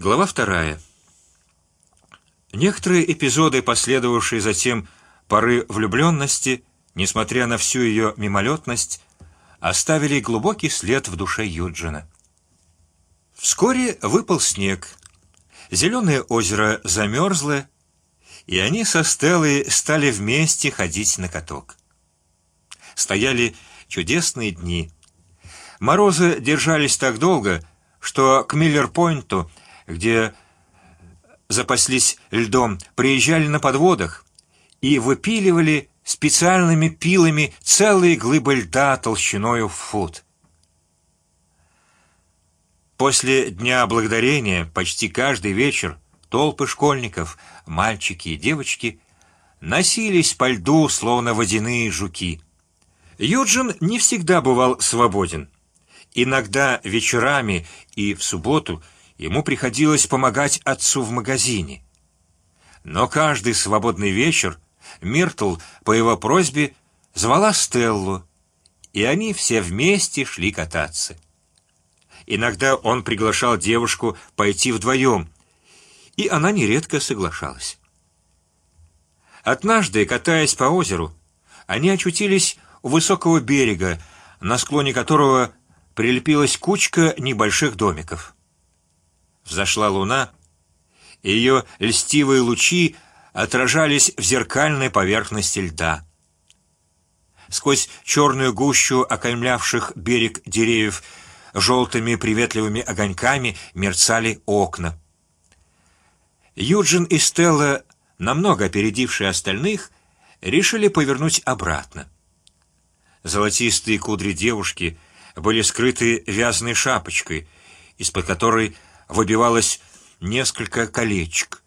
Глава вторая. Некоторые эпизоды, последовавшие затем поры влюбленности, несмотря на всю ее мимолетность, оставили глубокий след в душе Юджина. Вскоре выпал снег, зеленое озеро замерзло, и они со Стеллой стали вместе ходить на каток. Стояли чудесные дни. Морозы держались так долго, что к Миллер-Пойнту где запаслись льдом, приезжали на подводах и выпиливали специальными пилами целые глыбы льда толщиной в фут. После дня благодарения почти каждый вечер толпы школьников, мальчики и девочки, носились по льду, словно водяные жуки. Юджин не всегда бывал свободен. Иногда вечерами и в субботу ему приходилось помогать отцу в магазине. Но каждый свободный вечер Миртл по его просьбе звала Стеллу, и они все вместе шли кататься. Иногда он приглашал девушку пойти вдвоем, и она нередко соглашалась. Однажды, катаясь по озеру, они очутились у высокого берега, на склоне которого прилепилась кучка небольших домиков. Взошла луна, и ее льстивые лучи отражались в зеркальной поверхности льда. Сквозь черную гущу окаймлявших берег деревьев желтыми приветливыми огоньками мерцали окна. Юджин и Стелла, намного опередившие остальных, решили повернуть обратно. Золотистые кудри девушки были скрыты вязаной шапочкой, из-под которой выбивалось несколько колечек.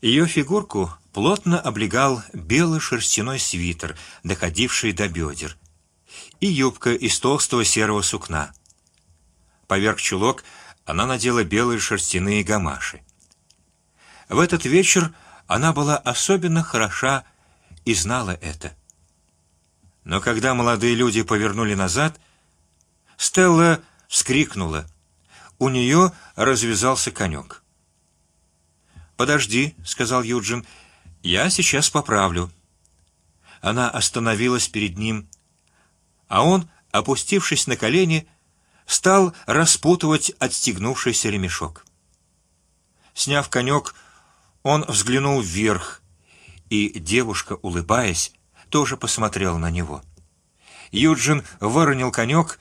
Ее фигурку плотно облегал белый шерстяной свитер, доходивший до бедер, и юбка из толстого серого сукна. Поверх чулок она надела белые шерстяные гамаши. В этот вечер она была особенно хороша и знала это. Но когда молодые люди повернули назад, Стелла вскрикнула у нее развязался конек. Подожди, сказал Юджин, я сейчас поправлю. Она остановилась перед ним, а он, опустившись на колени, стал распутывать отстегнувшийся ремешок. Сняв конек, он взглянул вверх, и девушка, улыбаясь, тоже посмотрела на него. Юджин выронил конек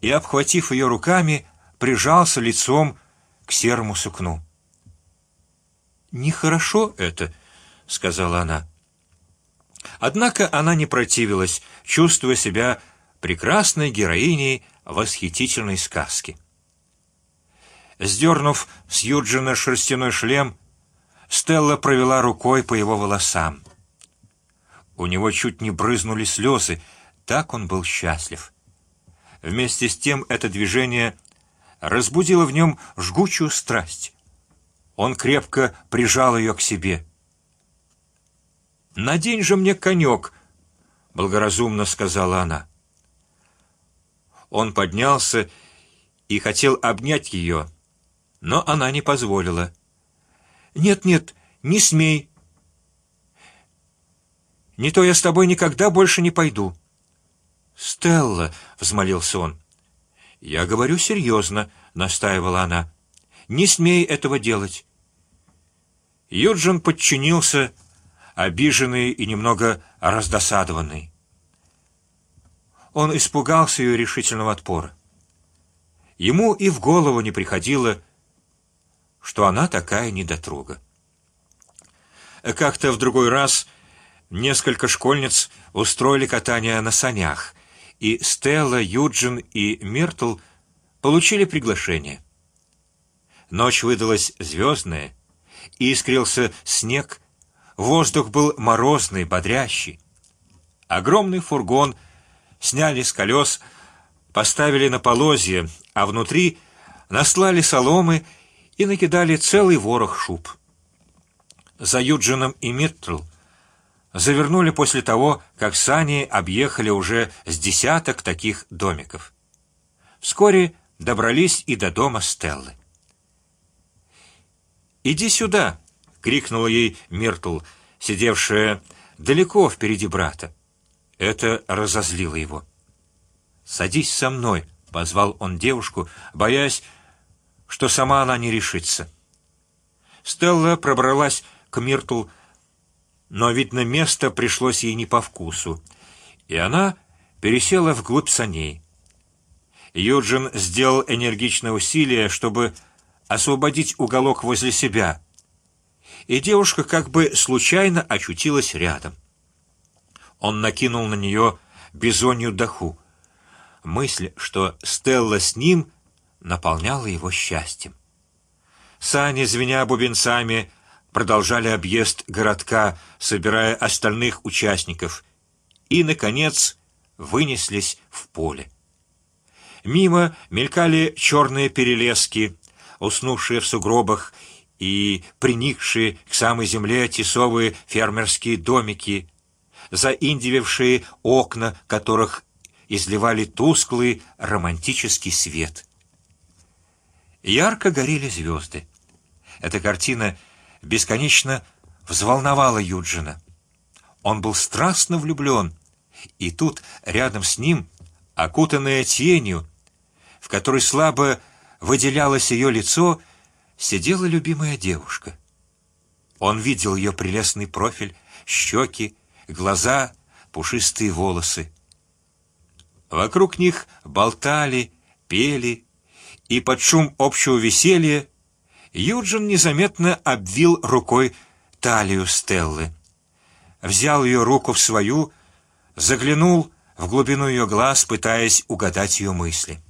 и, обхватив ее руками, прижался лицом к серому сукну. Нехорошо это, сказала она. Однако она не противилась, чувствуя себя прекрасной героиней восхитительной сказки. Сдернув с Юджина шерстяной шлем, Стелла провела рукой по его волосам. У него чуть не брызнули слезы, так он был счастлив. Вместе с тем это движение разбудило в нем жгучую страсть. Он крепко прижал ее к себе. Надень же мне конек, благоразумно сказала она. Он поднялся и хотел обнять ее, но она не позволила. Нет, нет, не смей. Не то я с тобой никогда больше не пойду. Стелла, взмолился он. Я говорю серьезно, настаивала она. Не смей этого делать. Юджин подчинился, обиженный и немного раздосадованный. Он испугался ее решительного отпора. Ему и в голову не приходило, что она такая недотрога. Как-то в другой раз несколько школьниц устроили катание на санях и Стелла, Юджин и Миртл получили приглашение. Ночь выдалась звездная, искрился снег, воздух был морозный, бодрящий. Огромный фургон сняли с колес, поставили на полозье, а внутри наслали соломы и накидали целый ворох шуб. За Юджином и Миртл завернули после того, как сани объехали уже с десяток таких домиков. Вскоре добрались и до дома Стеллы. Иди сюда! крикнула ей Миртл, сидевшая далеко впереди брата. Это разозлило его. Садись со мной, позвал он девушку, боясь, что сама она не решится. Стелла пробралась к Миртл, но видно место пришлось ей не по вкусу, и она пересела вглубь саней. Юджин сделал энергичное усилие, чтобы освободить уголок возле себя, и девушка как бы случайно очутилась рядом. Он накинул на нее бизонью даху. Мысль, что Стелла с ним, наполняла его счастьем. Сани, звеня бубенцами, продолжали объезд городка, собирая остальных участников, и, наконец, вынеслись в поле. Мимо мелькали черные перелески, уснувшие в сугробах и приникшие к самой земле тесовые фермерские домики, заиндивившие окна, которых изливали тусклый романтический свет. Ярко горели звезды. Эта картина бесконечно взволновала Юджина. Он был страстно влюблен, и тут рядом с ним, окутанная тенью, в которой слабо выделялось ее лицо, сидела любимая девушка. Он видел ее прелестный профиль, щеки, глаза, пушистые волосы. Вокруг них болтали, пели, и под шум общего веселья Юджин незаметно обвил рукой талию Стеллы, взял ее руку в свою, заглянул в глубину ее глаз, пытаясь угадать ее мысли.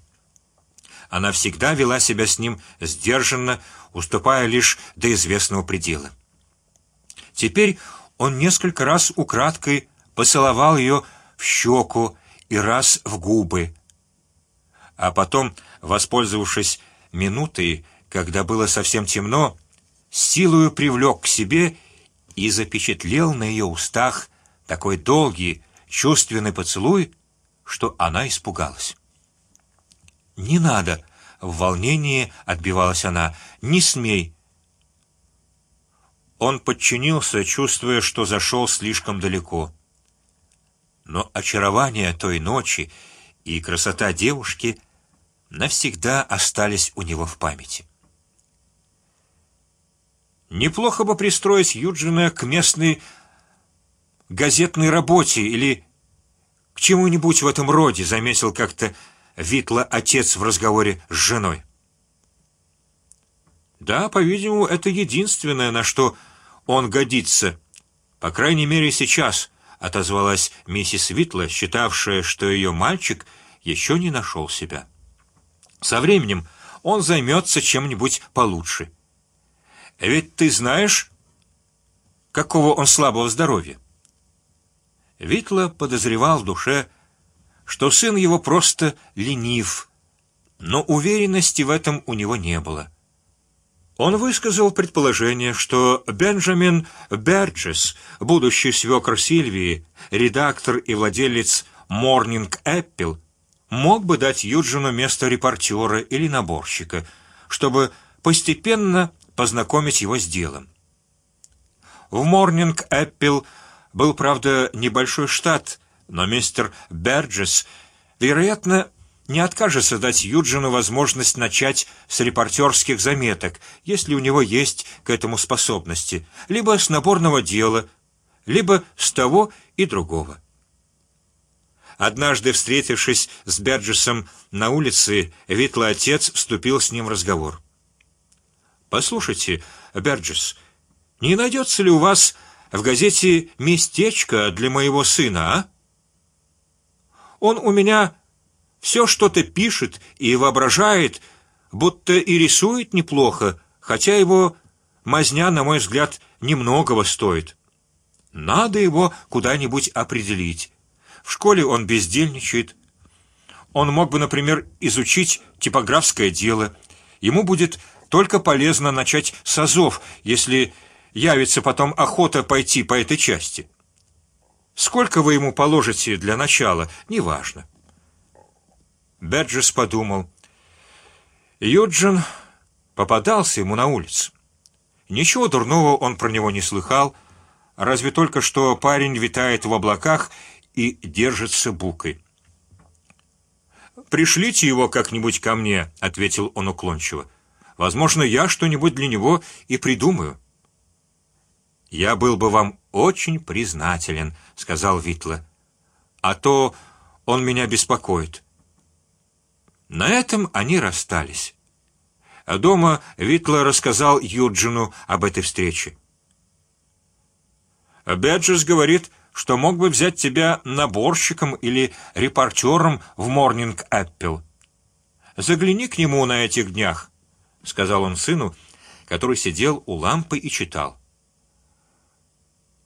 Она всегда вела себя с ним сдержанно, уступая лишь до известного предела. Теперь он несколько раз украдкой поцеловал ее в щеку и раз в губы, а потом, воспользовавшись минутой, когда было совсем темно, силою привлек к себе и запечатлел на ее устах такой долгий чувственный поцелуй, что она испугалась. Не надо, в волнении отбивалась она. Не смей. Он подчинился, чувствуя, что зашел слишком далеко. Но очарование той ночи и красота девушки навсегда остались у него в памяти. Неплохо бы пристроить Юджина к местной газетной работе или к чему-нибудь в этом роде, заметил как-то Витла отец в разговоре с женой. Да, по-видимому, это единственное, на что он годится, по крайней мере сейчас, отозвалась миссис Витла, считавшая, что ее мальчик еще не нашел себя. Со временем он займется чем-нибудь получше. Ведь ты знаешь, какого он слабого здоровья. Витла подозревал в душе, что сын его просто ленив, но уверенности в этом у него не было. Он высказал предположение, что Бенджамин Берджес, будущий свекр Сильвии, редактор и владелец Morning Apple, мог бы дать Юджину место репортера или наборщика, чтобы постепенно познакомить его с делом. В Morning Apple был, правда, небольшой штат, но мистер Берджес, вероятно, не откажется дать Юджину возможность начать с репортерских заметок, если у него есть к этому способности, либо с наборного дела, либо с того и другого. Однажды, встретившись с Берджесом на улице, Витлый отец вступил с ним в разговор. Послушайте, Берджес, не найдется ли у вас в газете местечко для моего сына, а? Он у меня все что-то пишет и воображает, будто и рисует неплохо, хотя его мазня, на мой взгляд, немногого стоит. Надо его куда-нибудь определить. В школе он бездельничает. Он мог бы, например, изучить типографское дело. Ему будет только полезно начать с азов, если явится потом охота пойти по этой части. Сколько вы ему положите для начала, неважно. Беджес подумал. Юджин попадался ему на улице. Ничего дурного он про него не слыхал, разве только что парень витает в облаках и держится букой. Пришлите его как-нибудь ко мне, ответил он уклончиво. Возможно, я что-нибудь для него и придумаю. Я был бы вам очень признателен, сказал Витла, а то он меня беспокоит. На этом они расстались. Дома Витла рассказал Юджину об этой встрече. Беджес говорит, что мог бы взять тебя наборщиком или репортером в Morning Apple. Загляни к нему на этих днях, сказал он сыну, который сидел у лампы и читал.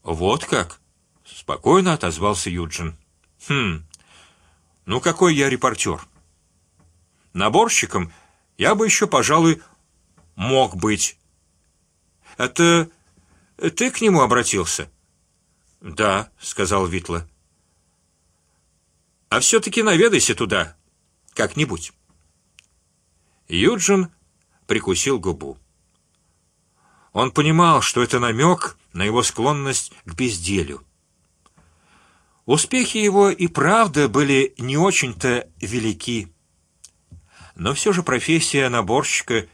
Вот как? Спокойно отозвался Юджин. Хм. Ну какой я репортер? Наборщиком я бы еще, пожалуй, мог быть. Это ты к нему обратился? Да, сказал Витла. А все-таки наведайся туда, как-нибудь. Юджин прикусил губу. Он понимал, что это намек на его склонность к безделью. Успехи его и правда были не очень-то велики, но все же профессия наборщика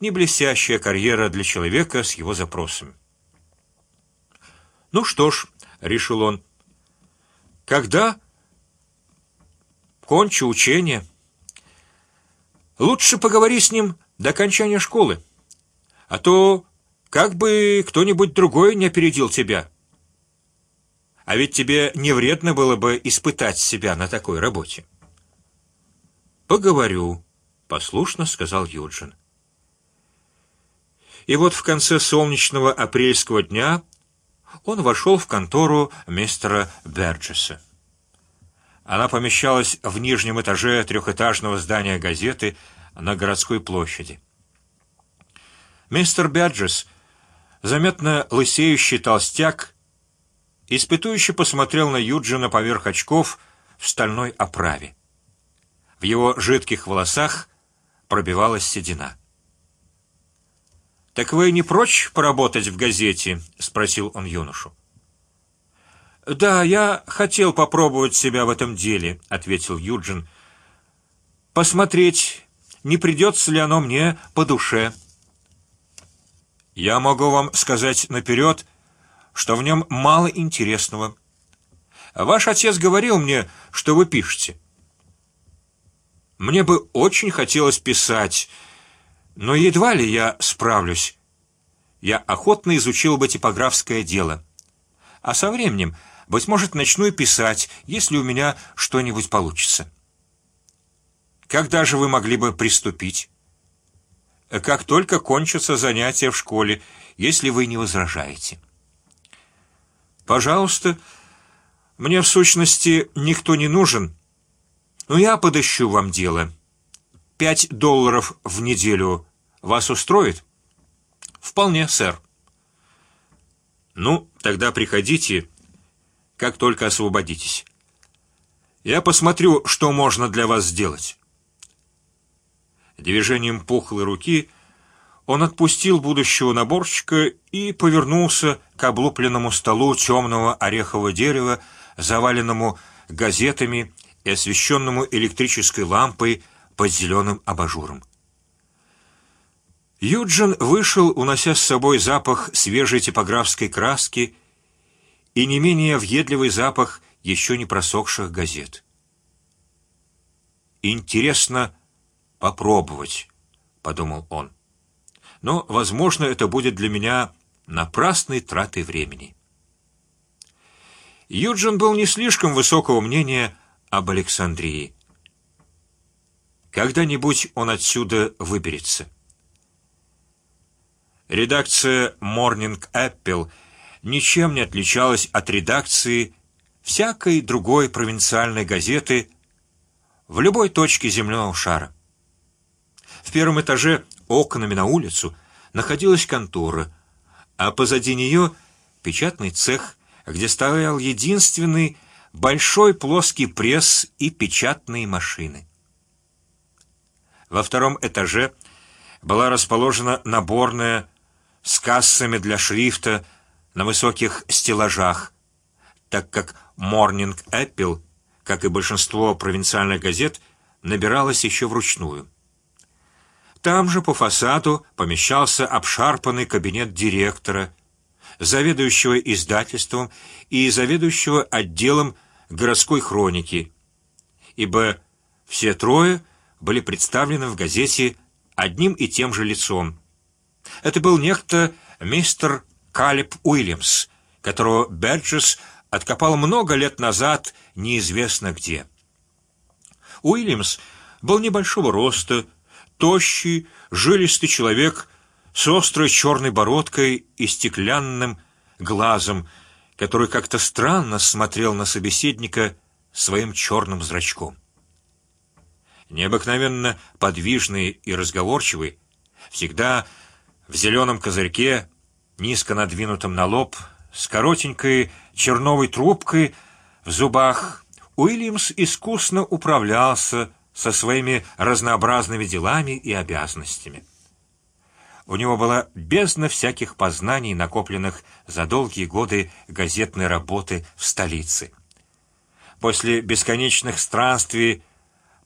не блестящая карьера для человека с его запросами. Ну что ж, решил он, когда кончу учение, лучше поговори с ним до окончания школы, а то как бы кто-нибудь другой не опередил тебя. А ведь тебе не вредно было бы испытать себя на такой работе. Поговорю, послушно сказал Юджин. И вот в конце солнечного апрельского дня он вошел в контору мистера Берджеса. Она помещалась в нижнем этаже трехэтажного здания газеты на городской площади. Мистер Берджес, заметно лысеющий толстяк, испытующе посмотрел на Юджина поверх очков в стальной оправе. В его жидких волосах пробивалась седина. Так вы не прочь поработать в газете? – спросил он юношу. Да, я хотел попробовать себя в этом деле, ответил Юджин. Посмотреть, не придется ли оно мне по душе. Я могу вам сказать наперед, что в нем мало интересного. Ваш отец говорил мне, что вы пишете. Мне бы очень хотелось писать но едва ли я справлюсь. Я охотно изучил бы типографское дело, а со временем, быть может, начну и писать, если у меня что-нибудь получится. Когда же вы могли бы приступить? Как только кончатся занятия в школе, если вы не возражаете. Пожалуйста, мне в сущности никто не нужен, но я подыщу вам дело. Пять долларов в неделю вас устроит? Вполне, сэр. Ну, тогда приходите, как только освободитесь. Я посмотрю, что можно для вас сделать. Движением пухлой руки он отпустил будущего наборщика и повернулся к облупленному столу темного орехового дерева, заваленному газетами и освещенному электрической лампой под зеленым абажуром. Юджин вышел, унося с собой запах свежей типографской краски и не менее въедливый запах еще не просохших газет. Интересно попробовать, подумал он. Но, возможно, это будет для меня напрасной тратой времени. Юджин был не слишком высокого мнения об Александрии. Когда-нибудь он отсюда выберется. Редакция Morning Apple ничем не отличалась от редакции всякой другой провинциальной газеты в любой точке земного шара. В первом этаже окнами на улицу находилась контора, а позади нее печатный цех, где стоял единственный большой плоский пресс и печатные машины. Во втором этаже была расположена наборная с кассами для шрифта на высоких стеллажах, так как Morning Apple, как и большинство провинциальных газет, набиралась еще вручную. Там же по фасаду помещался обшарпанный кабинет директора, заведующего издательством и заведующего отделом городской хроники, ибо все трое были представлены в газете одним и тем же лицом. Это был некто мистер Калеб Уильямс, которого Берджес откопал много лет назад неизвестно где. Уильямс был небольшого роста, тощий, жилистый человек с острой черной бородкой и стеклянным глазом, который как-то странно смотрел на собеседника своим черным зрачком. Необыкновенно подвижный и разговорчивый, всегда в зеленом козырьке, низко надвинутом на лоб, с коротенькой черновой трубкой в зубах, Уильямс искусно управлялся со своими разнообразными делами и обязанностями. У него была бездна всяких познаний, накопленных за долгие годы газетной работы в столице. После бесконечных странствий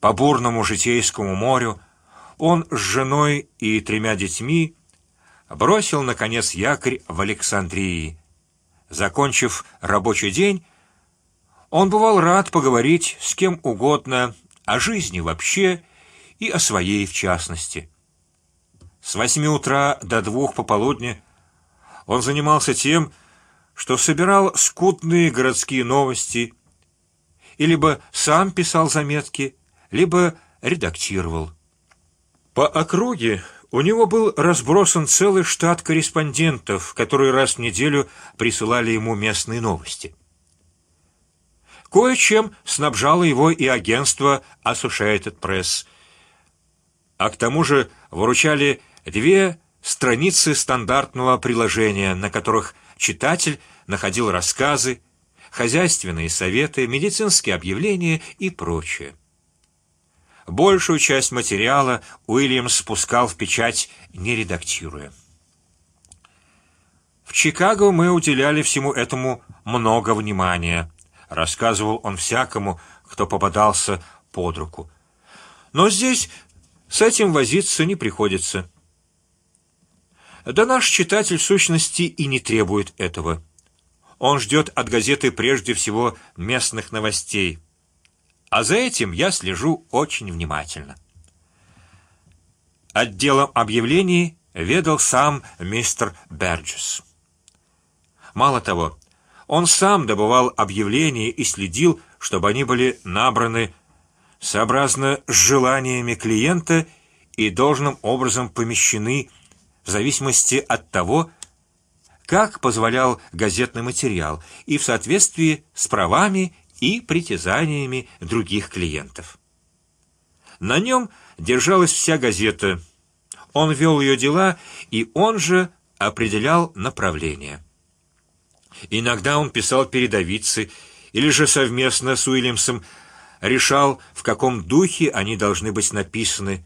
по бурному житейскому морю он с женой и тремя детьми бросил наконец якорь в Александрии. Закончив рабочий день, он бывал рад поговорить с кем угодно о жизни вообще и о своей в частности. С восьми утра до двух пополудни он занимался тем, что собирал скудные городские новости, и либо сам писал заметки, либо редактировал. По округе у него был разбросан целый штат корреспондентов, которые раз в неделю присылали ему местные новости. Кое-чем снабжало его и агентство Associated Press, а к тому же выручали две страницы стандартного приложения, на которых читатель находил рассказы, хозяйственные советы, медицинские объявления и прочее. Большую часть материала Уильямс спускал в печать, не редактируя. В Чикаго мы уделяли всему этому много внимания. Рассказывал он всякому, кто попадался под руку. Но здесь с этим возиться не приходится. Да наш читатель сущности и не требует этого. Он ждет от газеты прежде всего местных новостей а за этим я слежу очень внимательно. Отделом объявлений ведал сам мистер Берджес. Мало того, он сам добывал объявления и следил, чтобы они были набраны сообразно желаниями клиента и должным образом помещены в зависимости от того, как позволял газетный материал и в соответствии с правами и притязаниями других клиентов. На нем держалась вся газета. Он вел ее дела, и он же определял направление. Иногда он писал передовицы, или же совместно с Уильямсом решал, в каком духе они должны быть написаны,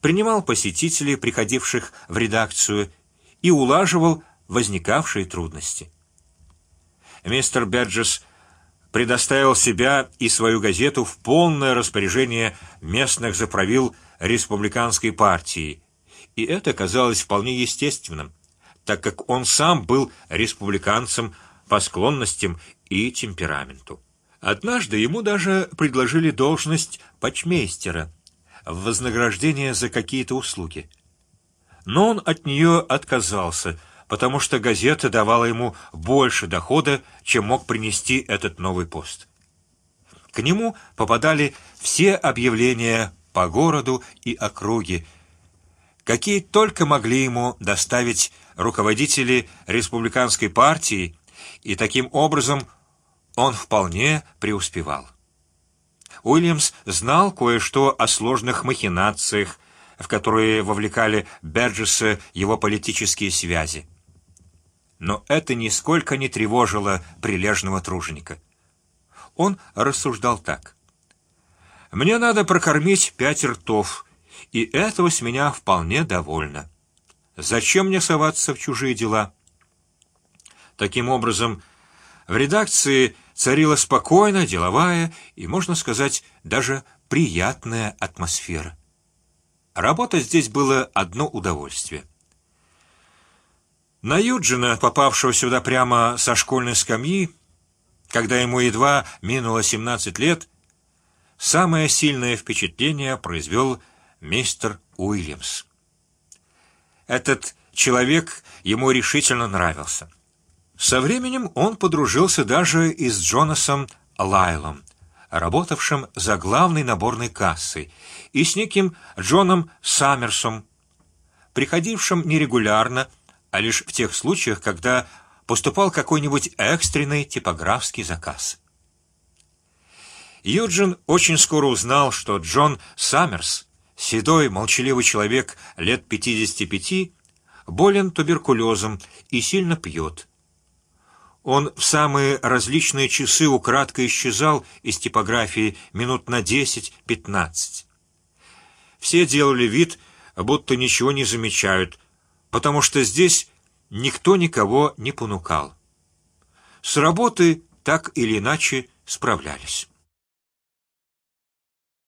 принимал посетителей, приходивших в редакцию, и улаживал возникавшие трудности. Мистер Беджес предоставил себя и свою газету в полное распоряжение местных заправил республиканской партии, и это казалось вполне естественным, так как он сам был республиканцем по склонностям и темпераменту. Однажды ему даже предложили должность почмейстера в вознаграждение за какие-то услуги, но он от нее отказался потому что газета давала ему больше дохода, чем мог принести этот новый пост. К нему попадали все объявления по городу и округе, какие только могли ему доставить руководители республиканской партии, и таким образом он вполне преуспевал. Уильямс знал кое-что о сложных махинациях, в которые вовлекали Берджеса его политические связи но это нисколько не тревожило прилежного труженика. Он рассуждал так: мне надо прокормить пять ртов, и этого с меня вполне довольно. Зачем мне соваться в чужие дела? Таким образом, в редакции царила спокойная, деловая и, можно сказать, даже приятная атмосфера. Работать здесь было одно удовольствие. На Юджина, попавшего сюда прямо со школьной скамьи, когда ему едва минуло семнадцать лет, самое сильное впечатление произвел мистер Уильямс. Этот человек ему решительно нравился. Со временем он подружился даже и с Джонасом Лайлом, работавшим за главной наборной кассой, и с неким Джоном Саммерсом, приходившим нерегулярно, а лишь в тех случаях, когда поступал какой-нибудь экстренный типографский заказ. Юджин очень скоро узнал, что Джон Саммерс, седой, молчаливый человек лет пятидесяти пяти, болен туберкулезом и сильно пьет. Он в самые различные часы украдкой исчезал из типографии минут на десять-пятнадцать. Все делали вид, будто ничего не замечают, потому что здесь никто никого не понукал. С работы так или иначе справлялись.